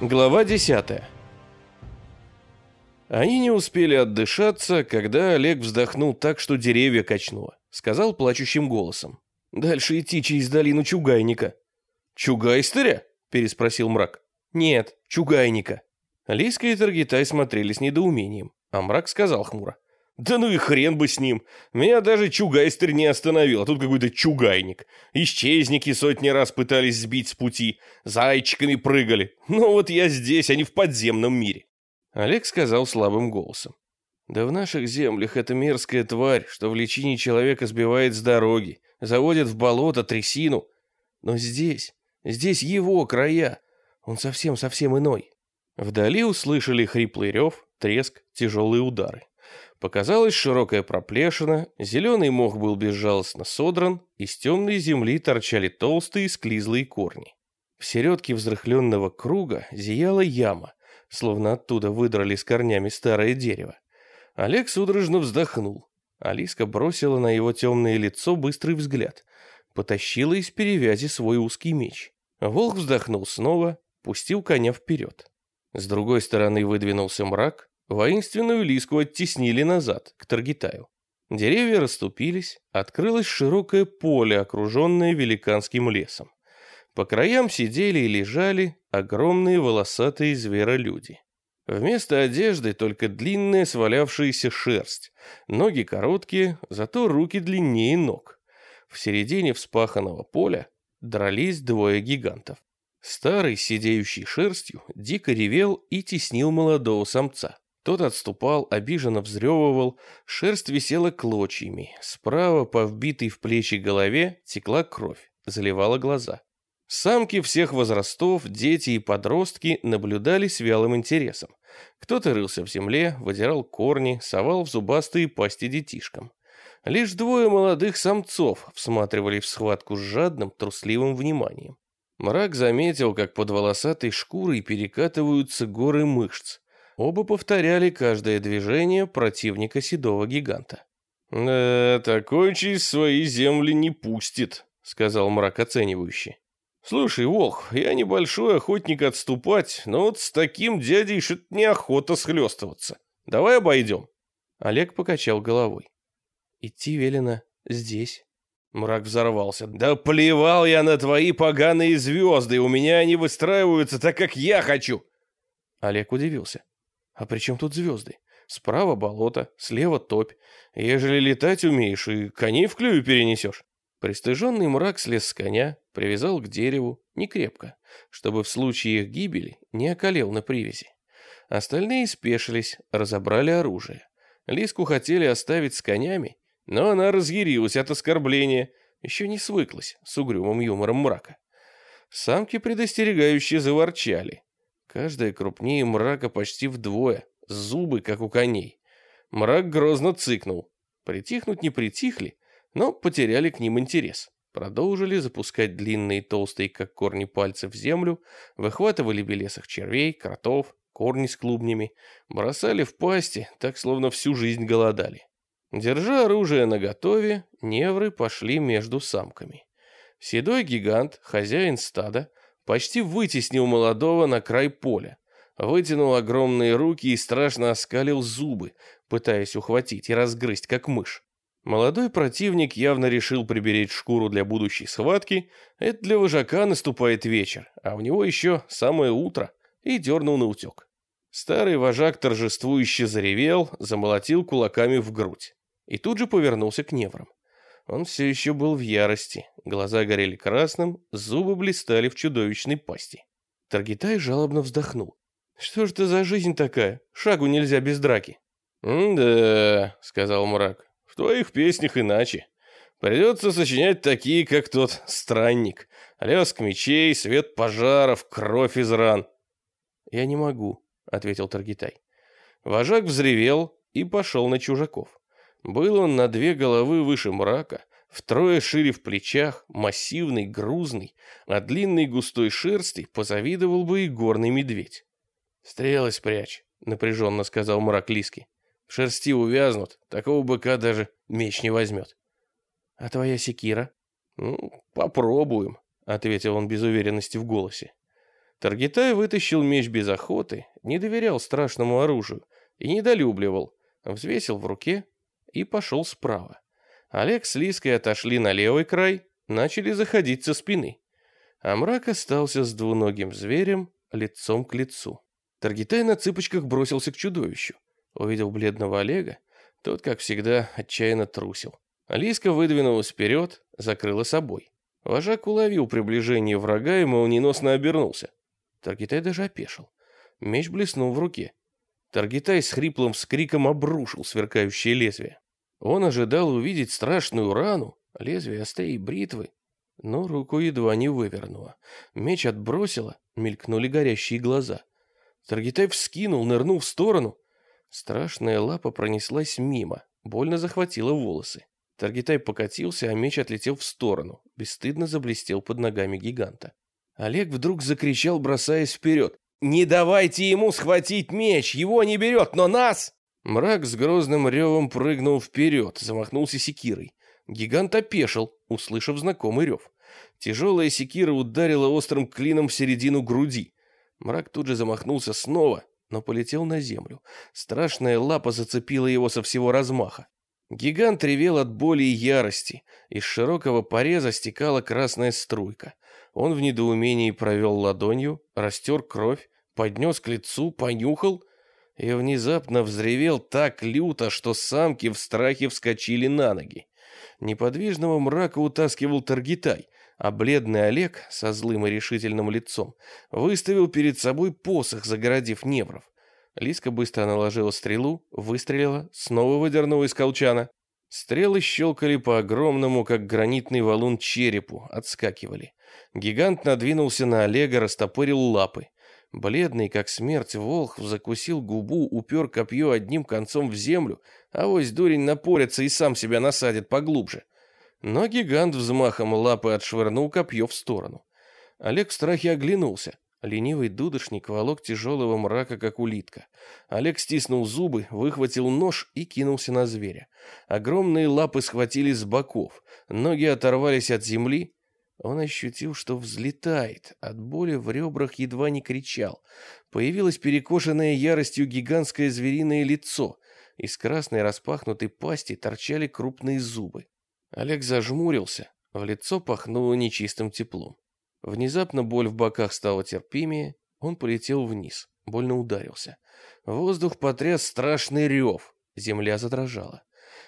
Глава 10. Они не успели отдышаться, когда Олег вздохнул так, что деревья качнуло. Сказал плачущим голосом. «Дальше идти через долину Чугайника». «Чугайстыря?» – переспросил мрак. «Нет, Чугайника». Лиска и Таргитай смотрели с недоумением, а мрак сказал хмуро. Да ну и хрен бы с ним. Меня даже чугайстер не остановил, а тут какой-то чугайник. Исчезники сотни раз пытались сбить с пути, зайчиками прыгали. Ну вот я здесь, а не в подземном мире. Олег сказал слабым голосом. Да в наших землях эта мерзкая тварь, что в личине человека сбивает с дороги, заводит в болото трясину. Но здесь, здесь его края. Он совсем-совсем иной. Вдали услышали хриплый рев, треск, тяжелые удары. Показалась широкая проплешина, зеленый мох был безжалостно содран, из темной земли торчали толстые склизлые корни. В середке взрыхленного круга зияла яма, словно оттуда выдрали с корнями старое дерево. Олег судорожно вздохнул. Алиска бросила на его темное лицо быстрый взгляд, потащила из перевязи свой узкий меч. Волк вздохнул снова, пустил коня вперед. С другой стороны выдвинулся мрак, Воинственную лиску оттеснили назад, к Таргитаю. Деревья расступились, открылось широкое поле, окруженное великанским лесом. По краям сидели и лежали огромные волосатые зверолюди. Вместо одежды только длинная свалявшаяся шерсть, ноги короткие, зато руки длиннее ног. В середине вспаханного поля дрались двое гигантов. Старый, сидеющий шерстью, дико ревел и теснил молодого самца. Тот отступал, обиженно взрёвывал, шерсть висела клочьями. Справа по вбитой в плечи голове текла кровь, заливала глаза. Самки всех возрастов, дети и подростки наблюдали с вялым интересом. Кто-то рылся в земле, выдирал корни, совал в зубастые пасти детишкам. Лишь двое молодых самцов всматривали в схватку с жадным, трусливым вниманием. Мрак заметил, как под волосатой шкурой перекатываются горы мышц. Оба повторяли каждое движение противника седого гиганта. «Да, такой через свои земли не пустит», — сказал мрак оценивающий. «Слушай, Волх, я небольшой охотник отступать, но вот с таким дядей что-то неохота схлестываться. Давай обойдем». Олег покачал головой. «Идти велено здесь». Мрак взорвался. «Да плевал я на твои поганые звезды, у меня они выстраиваются так, как я хочу!» Олег удивился. А при чем тут звезды? Справа болото, слева топь. Ежели летать умеешь и коней в клюве перенесешь. Пристыженный мрак слез с коня, привязал к дереву, не крепко, чтобы в случае их гибели не околел на привязи. Остальные спешились, разобрали оружие. Лиску хотели оставить с конями, но она разъярилась от оскорбления, еще не свыклась с угрюмым юмором мрака. Самки предостерегающие заворчали, Каждая крупнее мрака почти вдвое, зубы, как у коней. Мрак грозно цыкнул. Притихнуть не притихли, но потеряли к ним интерес. Продолжили запускать длинные толстые, как корни пальцы, в землю, выхватывали белесых червей, кротов, корни с клубнями, бросали в пасти, так словно всю жизнь голодали. Держа оружие наготове, невры пошли между самками. Седой гигант, хозяин стада, почти вытеснил молодого на край поля. Вытянул огромные руки и страшно оскалил зубы, пытаясь ухватить и разгрызть, как мышь. Молодой противник явно решил приберечь шкуру для будущей схватки. Это для вожака наступает вечер, а у него еще самое утро, и дернул на утек. Старый вожак торжествующе заревел, замолотил кулаками в грудь. И тут же повернулся к неврам. Он все еще был в ярости, глаза горели красным, зубы блистали в чудовищной пасти. Таргитай жалобно вздохнул. «Что ж это за жизнь такая? Шагу нельзя без драки». «Да», — сказал мрак, — «в твоих песнях иначе. Придется сочинять такие, как тот странник. Леск мечей, свет пожаров, кровь из ран». «Я не могу», — ответил Таргитай. Вожак взревел и пошел на чужаков. Был он на две головы выше мрака, втрое шире в плечах, массивный, грузный, а длинной густой шерсти позавидовал бы и горный медведь. «Стрелы спрячь», — напряженно сказал мрак Лиски. «В шерсти увязнут, такого быка даже меч не возьмет». «А твоя секира?» «Ну, попробуем», — ответил он без уверенности в голосе. Таргитай вытащил меч без охоты, не доверял страшному оружию и недолюбливал, взвесил в руке и пошел справа. Олег с Лиской отошли на левый край, начали заходить со спины. А мрак остался с двуногим зверем лицом к лицу. Таргитай на цыпочках бросился к чудовищу. Увидел бледного Олега, тот, как всегда, отчаянно трусил. Алиска выдвинулась вперед, закрыла собой. Вожак уловил приближение врага и молниеносно обернулся. Таргитай даже опешил. Меч блеснул в руке. Таргитай с хриплым скриком обрушил сверкающее лезвие. Он ожидал увидеть страшную рану, лезвие острее бритвы, но руку едва не вывернуло. Меч отбросило, мелькнули горящие глаза. Таргитай вскинул, нырнул в сторону. Страшная лапа пронеслась мимо, больно захватила волосы. Таргитай покатился, а меч отлетел в сторону, бесстыдно заблестел под ногами гиганта. Олег вдруг закричал, бросаясь вперед. «Не давайте ему схватить меч! Его не берет, но нас!» Мрак с грозным ревом прыгнул вперед, замахнулся секирой. Гигант опешил, услышав знакомый рев. Тяжелая секира ударила острым клином в середину груди. Мрак тут же замахнулся снова, но полетел на землю. Страшная лапа зацепила его со всего размаха. Гигант ревел от боли и ярости. Из широкого пореза стекала красная струйка. Он в недоумении провел ладонью, растер кровь, поднес к лицу, понюхал и внезапно взревел так люто, что самки в страхе вскочили на ноги. Неподвижного мрака утаскивал Таргитай, а бледный Олег со злым и решительным лицом выставил перед собой посох, загородив невров. Лиска быстро наложила стрелу, выстрелила, снова выдернула из колчана. Стрелы щелкали по огромному, как гранитный валун, черепу, отскакивали. Гигант надвинулся на Олега, растопырил лапы. Бледный, как смерть, волх закусил губу, упер копье одним концом в землю, а вось дурень напорится и сам себя насадит поглубже. Но гигант взмахом лапы отшвырнул копье в сторону. Олег в страхе оглянулся. Ленивый дудошник волок тяжелого мрака, как улитка. Олег стиснул зубы, выхватил нож и кинулся на зверя. Огромные лапы схватили с боков, ноги оторвались от земли. Он ощутил, что взлетает, от боли в ребрах едва не кричал. Появилось перекошенное яростью гигантское звериное лицо. Из красной распахнутой пасти торчали крупные зубы. Олег зажмурился, в лицо пахнуло нечистым теплом. Внезапно боль в боках стала терпимее, он полетел вниз, больно ударился. Воздух потряс страшный рев, земля задрожала.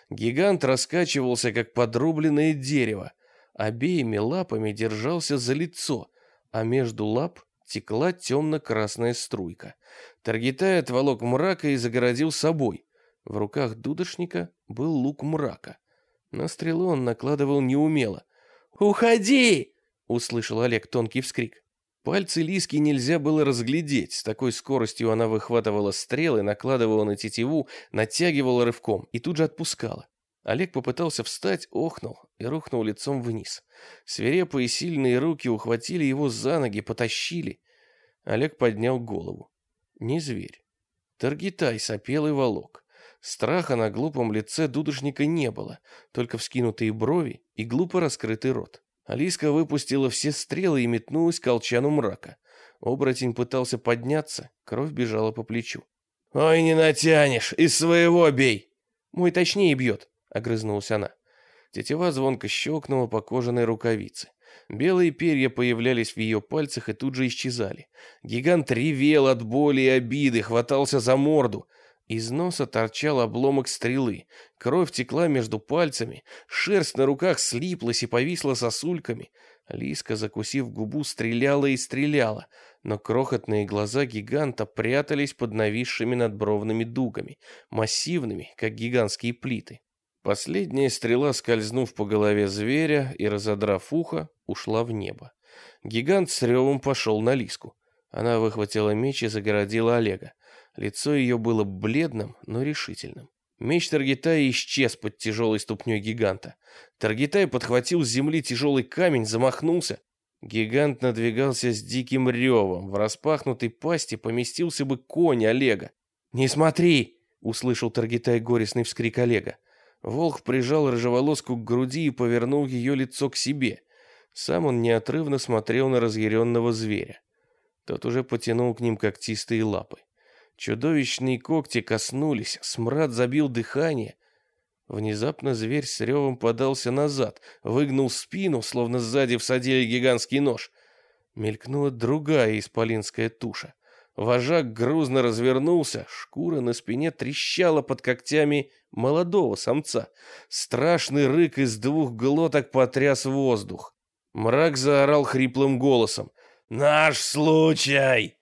Гигант раскачивался, как подрубленное дерево, обеими лапами держался за лицо, а между лап текла темно-красная струйка. Таргитай отволок мрака и загородил собой. В руках дудошника был лук мрака. На стрелу он накладывал неумело. «Уходи!» услышал Олег тонкий вскрик. Пальцы Лиски нельзя было разглядеть, с такой скоростью она выхватывала стрелы, накладывала на тетиву, натягивала рывком и тут же отпускала. Олег попытался встать, охнул и рухнул лицом вниз. Свирепые сильные руки ухватили его за ноги, потащили. Олег поднял голову. Не зверь. Таргитай сопел и волок. Страха на глупом лице дудошника не было, только вскинутые брови и глупо раскрытый рот. Алиска выпустила все стрелы и метнулась к колчану мрака. Оборотень пытался подняться, кровь бежала по плечу. «Ой, не натянешь, из своего бей!» «Мой точнее бьет», — огрызнулась она. Тетива звонко щелкнула по кожаной рукавице. Белые перья появлялись в ее пальцах и тут же исчезали. Гигант ревел от боли и обиды, хватался за морду — из носа торчал обломок стрелы, кровь текла между пальцами, шерсть на руках слиплась и повисла сосульками. Лиска, закусив губу, стреляла и стреляла, но крохотные глаза гиганта прятались под нависшими надбровными дугами, массивными, как гигантские плиты. Последняя стрела, скользнув по голове зверя и разодрав ухо, ушла в небо. Гигант с ревом пошел на Лиску. Она выхватила меч и загородила Олега. Лицо ее было бледным, но решительным. Меч Таргитая исчез под тяжелой ступней гиганта. Таргитай подхватил с земли тяжелый камень, замахнулся. Гигант надвигался с диким ревом. В распахнутой пасти поместился бы конь Олега. «Не смотри!» — услышал Таргитай горестный вскрик Олега. Волк прижал рыжеволоску к груди и повернул ее лицо к себе. Сам он неотрывно смотрел на разъяренного зверя. Тот уже потянул к ним когтистые лапы. Чудовищные когти коснулись, смрад забил дыхание. Внезапно зверь с ревом подался назад, выгнул спину, словно сзади всадили гигантский нож. Мелькнула другая исполинская туша. Вожак грузно развернулся, шкура на спине трещала под когтями молодого самца. Страшный рык из двух глоток потряс воздух. Мрак заорал хриплым голосом. «Наш случай!»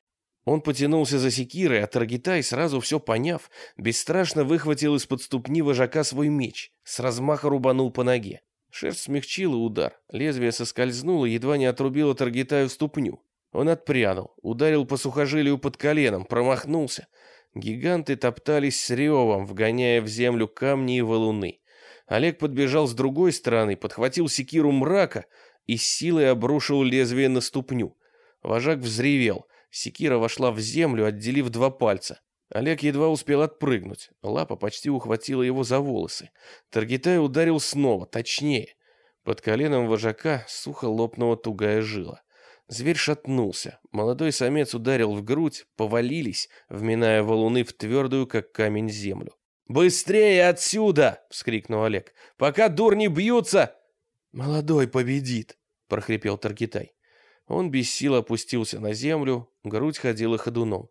Он потянулся за секирой, а Таргитай, сразу все поняв, бесстрашно выхватил из-под ступни вожака свой меч, с размаха рубанул по ноге. Шерсть смягчила удар, лезвие соскользнуло, едва не отрубило Таргитаю ступню. Он отпрянул, ударил по сухожилию под коленом, промахнулся. Гиганты топтались с ревом, вгоняя в землю камни и валуны. Олег подбежал с другой стороны, подхватил секиру мрака и силой обрушил лезвие на ступню. Вожак взревел. Секира вошла в землю, отделив два пальца. Олег едва успел отпрыгнуть. Лапа почти ухватила его за волосы. Таргитай ударил снова, точнее. Под коленом вожака сухо лопнула тугая жила. Зверь шатнулся. Молодой самец ударил в грудь, повалились, вминая валуны в твердую, как камень, землю. «Быстрее отсюда!» — вскрикнул Олег. «Пока дурни бьются!» «Молодой победит!» — прохрипел Таркитай. Он без сил опустился на землю, грудь ходила ходуном.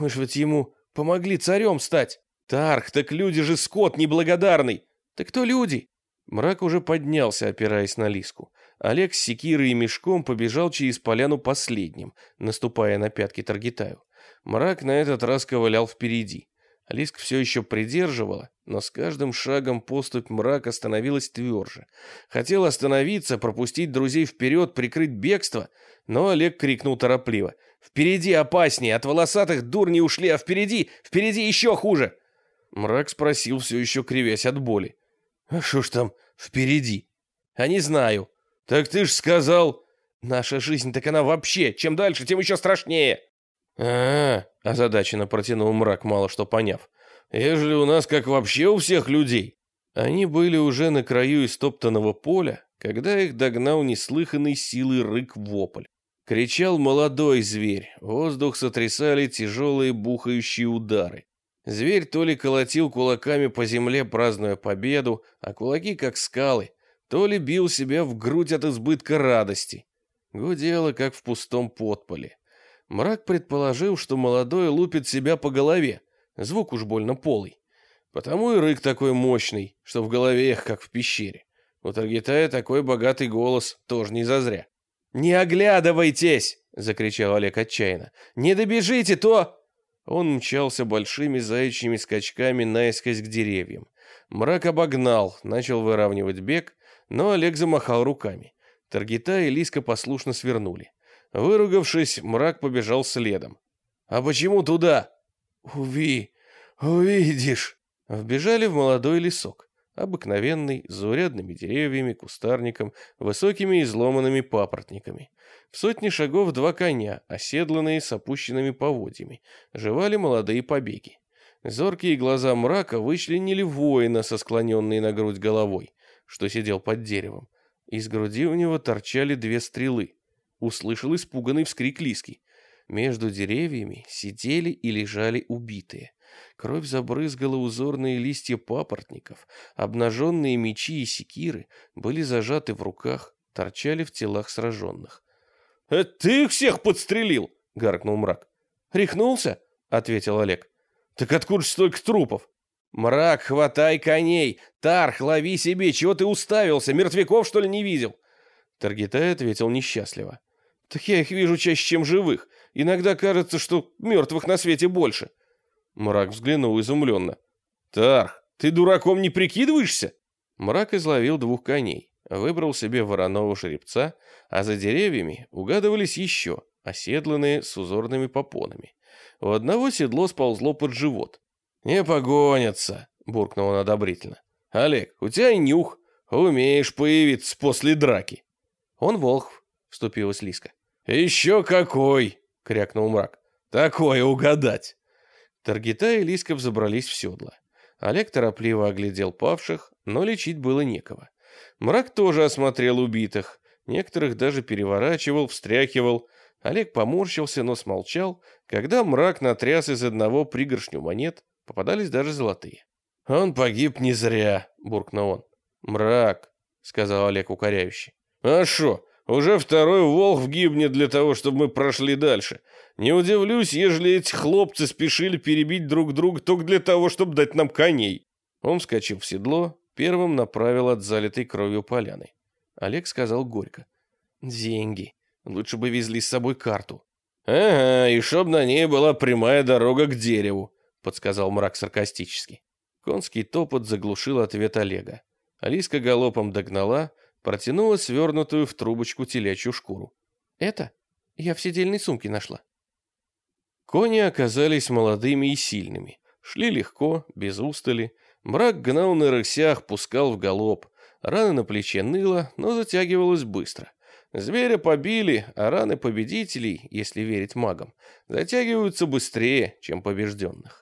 «Мы ж ведь ему помогли царем стать!» «Тарх, так люди же скот неблагодарный!» «Так кто люди?» Мрак уже поднялся, опираясь на лиску. Олег с секирой и мешком побежал через поляну последним, наступая на пятки Таргитаю. Мрак на этот раз ковылял впереди. Лиск все еще придерживала, но с каждым шагом поступь мрака становилась тверже. Хотел остановиться, пропустить друзей вперед, прикрыть бегство, но Олег крикнул торопливо. «Впереди опаснее! От волосатых дурни ушли, а впереди, впереди еще хуже!» Мрак спросил, все еще кривясь от боли. «А что ж там впереди?» «А не знаю». «Так ты ж сказал...» «Наша жизнь, так она вообще, чем дальше, тем еще страшнее!» «А-а-а!» — озадаченно протянул мрак, мало что поняв. «Ежели у нас как вообще у всех людей!» Они были уже на краю истоптанного поля, когда их догнал неслыханный силы рык-вопль. Кричал молодой зверь, воздух сотрясали тяжелые бухающие удары. Зверь то ли колотил кулаками по земле, празднуя победу, а кулаки как скалы, то ли бил себя в грудь от избытка радости. Гудело, как в пустом подполе. Мрак предположил, что молодой лупит себя по голове. Звук уж больно полый. Потому и рык такой мощный, что в голове их, как в пещере. У Таргитая такой богатый голос тоже не зазря. «Не оглядывайтесь!» — закричал Олег отчаянно. «Не добежите, то...» Он мчался большими заячьими скачками наискось к деревьям. Мрак обогнал, начал выравнивать бег, но Олег замахал руками. Таргита и Лиска послушно свернули. Выругавшись, мрак побежал следом. «А почему туда?» «Уви, увидишь!» Вбежали в молодой лесок. Обыкновенный, с заурядными деревьями, кустарником, высокими изломанными папоротниками. В сотни шагов два коня, оседланные с опущенными поводьями, жевали молодые побеги. Зоркие глаза мрака вычленили воина со склоненной на грудь головой, что сидел под деревом. Из груди у него торчали две стрелы услышал испуганный вскрик Лиски. Между деревьями сидели и лежали убитые. Кровь забрызгала узорные листья папоротников, обнаженные мечи и секиры были зажаты в руках, торчали в телах сраженных. «Это ты их всех подстрелил?» — гаркнул мрак. «Рехнулся?» — ответил Олег. «Так откуда ж столько трупов?» «Мрак, хватай коней! Тарх, лови себе! Чего ты уставился? Мертвяков, что ли, не видел?» Таргитай ответил несчастливо. Так я их вижу чаще, чем живых. Иногда кажется, что мертвых на свете больше. Мрак взглянул изумленно. Тарх, ты дураком не прикидываешься? Мрак изловил двух коней, выбрал себе вороного жеребца, а за деревьями угадывались еще, оседланные с узорными попонами. У одного седло сползло под живот. «Не погонятся», — буркнул он одобрительно. «Олег, у тебя и нюх. Умеешь появиться после драки». «Он волхв», — вступилась Лиска. «Еще какой!» — крякнул мрак. «Такое угадать!» Таргита и Лисков забрались в седло. Олег торопливо оглядел павших, но лечить было некого. Мрак тоже осмотрел убитых. Некоторых даже переворачивал, встряхивал. Олег поморщился, но смолчал, когда мрак натряс из одного пригоршню монет, попадались даже золотые. «Он погиб не зря», — буркнул он. «Мрак», — сказал Олег укоряющий. «А шо, уже второй волх гибнет для того, чтобы мы прошли дальше. Не удивлюсь, ежели эти хлопцы спешили перебить друг друга только для того, чтобы дать нам коней». Он вскочил в седло, первым направил от залитой кровью поляны. Олег сказал горько. «Деньги. Лучше бы везли с собой карту». «Ага, и чтоб на ней была прямая дорога к дереву», — подсказал мрак саркастически. Конский топот заглушил ответ Олега. Алиска галопом догнала, протянула свернутую в трубочку телячью шкуру. «Это? Я в сидельной сумке нашла». Кони оказались молодыми и сильными. Шли легко, без устали. Мрак гнал на рысях, пускал в галоп. Рана на плече ныла, но затягивалась быстро. Зверя побили, а раны победителей, если верить магам, затягиваются быстрее, чем побежденных.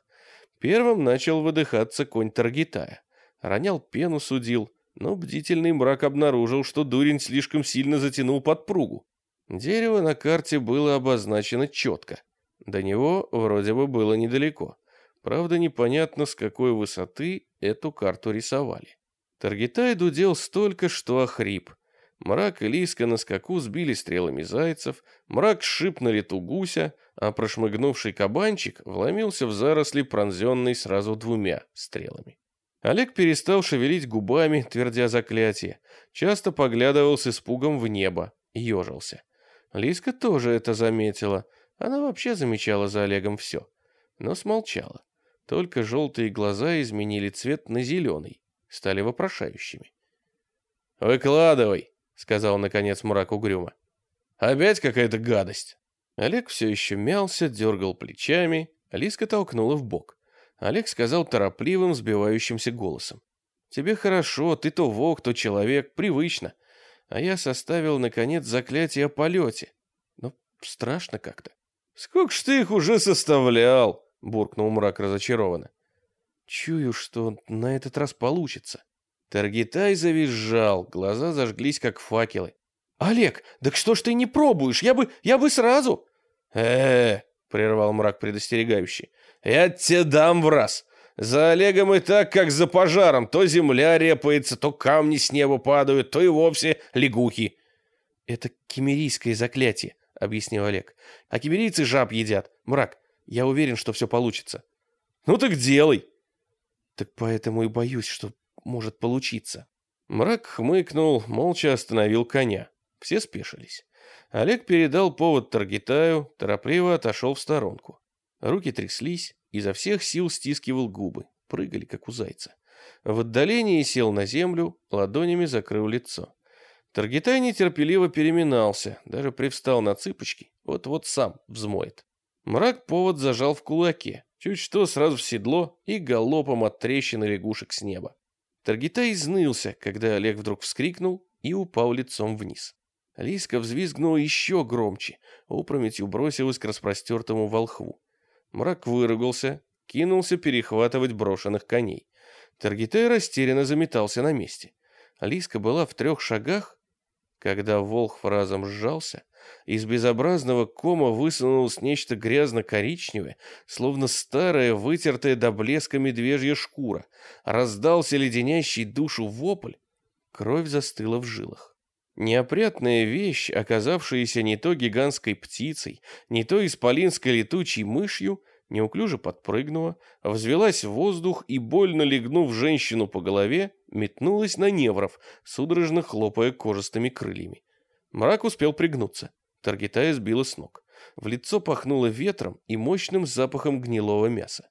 Первым начал выдыхаться конь Таргитая. Ронял пену, судил, но бдительный мрак обнаружил, что дурень слишком сильно затянул подпругу. Дерево на карте было обозначено четко. До него вроде бы было недалеко. Правда, непонятно, с какой высоты эту карту рисовали. Таргитай дудел столько, что охрип. Мрак и Лиска на скаку сбили стрелами зайцев, мрак сшиб на лету гуся, а прошмыгнувший кабанчик вломился в заросли, пронзенный сразу двумя стрелами. Олег перестал шевелить губами, твердя заклятие, часто поглядывал с испугом в небо, ежился. Лиска тоже это заметила. Она вообще замечала за Олегом все, но смолчала. Только желтые глаза изменили цвет на зеленый, стали вопрошающими. «Выкладывай!» сказал наконец мрак угрюмо. Опять какая-то гадость. Олег все еще мялся, дергал плечами, Алиска толкнула в бок. Олег сказал торопливым, сбивающимся голосом. «Тебе хорошо, ты то волк, то человек, привычно. А я составил, наконец, заклятие о полете. Но страшно как-то». «Сколько ж ты их уже составлял?» — буркнул мрак разочарованно. «Чую, что на этот раз получится». Таргитай завизжал, глаза зажглись, как факелы. «Олег, так что ж ты не пробуешь? Я бы, я бы сразу!» «Э-э-э!» прервал мрак предостерегающий. «Я тебе дам в раз! За Олегом и так, как за пожаром, то земля репается, то камни с неба падают, то и вовсе лягухи!» «Это кемерийское заклятие», — объяснил Олег. «А кемерийцы жаб едят. Мрак, я уверен, что все получится». «Ну так делай!» «Так поэтому и боюсь, что может получиться. Мрак хмыкнул, молча остановил коня. Все спешились. Олег передал повод Таргитаю, торопливо отошел в сторонку. Руки тряслись, изо всех сил стискивал губы, прыгали, как у зайца. В отдалении сел на землю, ладонями закрыл лицо. Таргитай нетерпеливо переминался, даже привстал на цыпочки, вот-вот сам взмоет. Мрак повод зажал в кулаке, чуть что сразу в седло и галопом от трещины лягушек с неба. Таргитай изнылся, когда Олег вдруг вскрикнул и упал лицом вниз. Лиска взвизгнула еще громче, опрометью бросилась к распростертому волхву. Мрак выругался, кинулся перехватывать брошенных коней. Таргитай растерянно заметался на месте. Лиска была в трех шагах, когда волх разом сжался, из безобразного кома высунулось нечто грязно-коричневое, словно старая, вытертая до блеска медвежья шкура. Раздался леденящий душу вопль. Кровь застыла в жилах. Неопрятная вещь, оказавшаяся не то гигантской птицей, не то исполинской летучей мышью, неуклюже подпрыгнула, взвелась в воздух и, больно легнув женщину по голове, метнулась на невров, судорожно хлопая кожистыми крыльями. Мрак успел пригнуться. Таргитая сбила с ног. В лицо пахнуло ветром и мощным запахом гнилого мяса.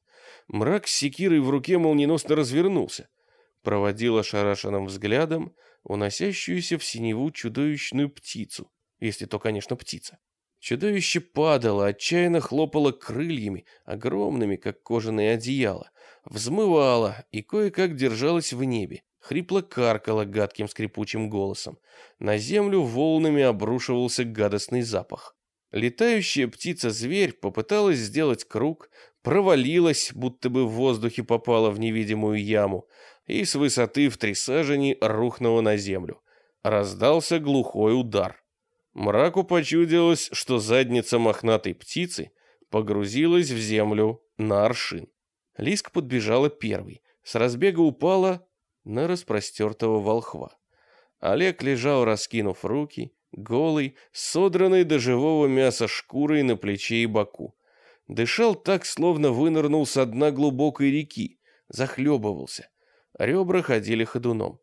Мрак с секирой в руке молниеносно развернулся. Проводил ошарашенным взглядом уносящуюся в синеву чудовищную птицу, если то, конечно, птица. Чудовище падало, отчаянно хлопало крыльями, огромными, как кожаные одеяла, взмывало и кое-как держалось в небе, хрипло каркала гадким скрипучим голосом. На землю волнами обрушивался гадостный запах. Летающая птица-зверь попыталась сделать круг, провалилась, будто бы в воздухе попала в невидимую яму, и с высоты в три сажени рухнула на землю. Раздался глухой удар. Мраку почудилось, что задница мохнатой птицы погрузилась в землю на аршин. Лиска подбежала первой, с разбега упала на распростертого волхва. Олег лежал, раскинув руки, голый, содранный до живого мяса шкурой на плече и боку. Дышал так, словно вынырнул с дна глубокой реки, захлебывался. Ребра ходили ходуном.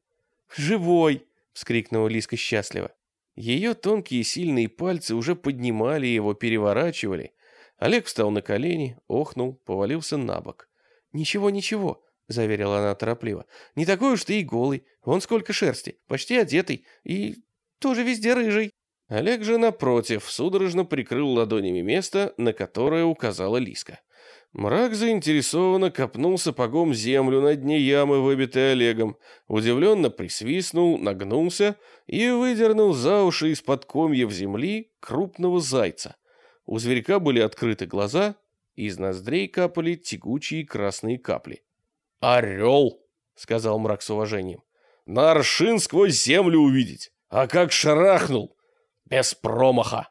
«Живой!» — вскрикнула Лиска счастливо. Ее тонкие сильные пальцы уже поднимали его, переворачивали. Олег встал на колени, охнул, повалился на бок. «Ничего, ничего», — заверила она торопливо. «Не такой уж ты и голый. Вон сколько шерсти, почти одетый и тоже везде рыжий». Олег же, напротив, судорожно прикрыл ладонями место, на которое указала Лиска. Мрак заинтересованно копнул сапогом землю на дне ямы, выбитой Олегом, удивленно присвистнул, нагнулся и выдернул за уши из-под комьев земли крупного зайца. У зверька были открыты глаза, из ноздрей капали тягучие красные капли. «Орел!» — сказал мрак с уважением. «На аршин сквозь землю увидеть! А как шарахнул! Без промаха!»